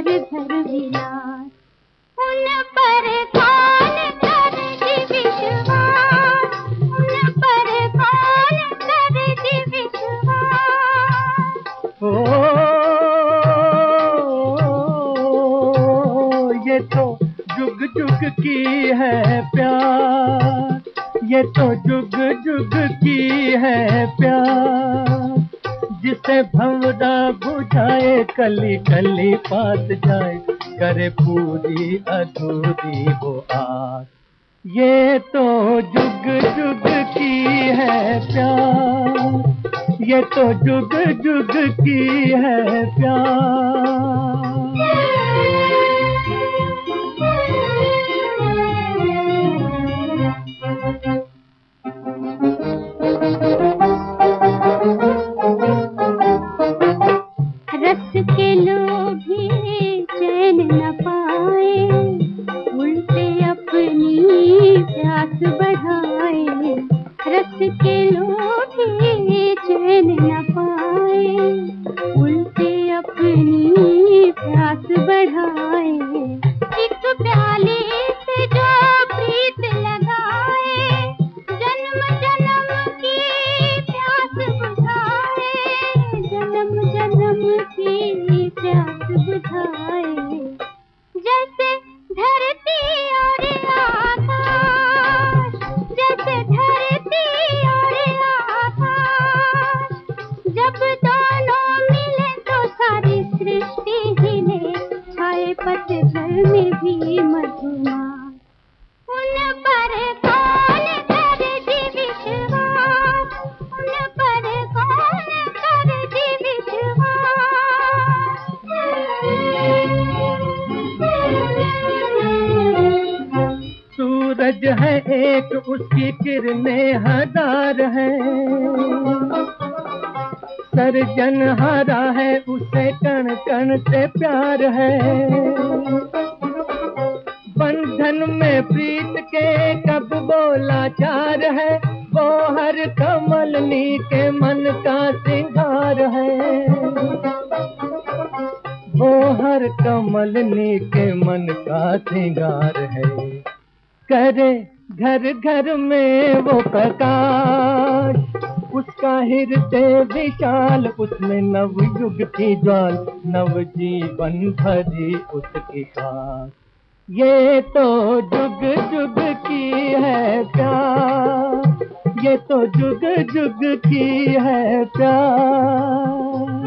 घर घर विलास उन पर कौन कर उन पर कौन कर दी विश्वास। ओ, ये तो जुग जुग की है प्यार। ये तो जुग जुग की है प्यार। जिसे भंवरा बुझाए, कली कली पास जाए, करे पूरी अधूरी वो आस। ये तो जुग जुग की है प्यार ये तो जुग जुग की है प्यार रस के लोभी चैन न पाए उल्टे अपनी प्यास बढ़ाए। पतझड़ में भी मधुमास उन पर कौन करे जी विश्वास। उन पर कौन करे जी विश्वास। सूरज है एक उसकी किरणें हज़ार है। सर्जन हारा है उसे कण कण से प्यार है। बंधन में प्रीत के कब बोला चार है? वो हर कमलनी के मन का सिंगार है। वो हर कमलनी के मन का सिंगार है। करे घर घर में वो प्रकाश, उसका हृदय विशाल, उसमें नव युग की ज्वाल नव जीवन भरी उसकी खास ये तो जुग जुग की है प्यार। ये तो जुग जुग की है प्यार।